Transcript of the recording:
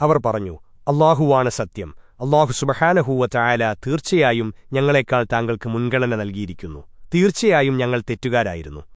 അവർ പറഞ്ഞു അള്ളാഹുവാണ് സത്യം. അള്ളാഹു സുബഹാനഹൂവ ചായാല തീർച്ചയായും ഞങ്ങളെക്കാൾ താങ്കൾക്ക് മുൻഗണന നൽകിയിരിക്കുന്നു. തീർച്ചയായും ഞങ്ങൾ തെറ്റുകാരായിരുന്നു.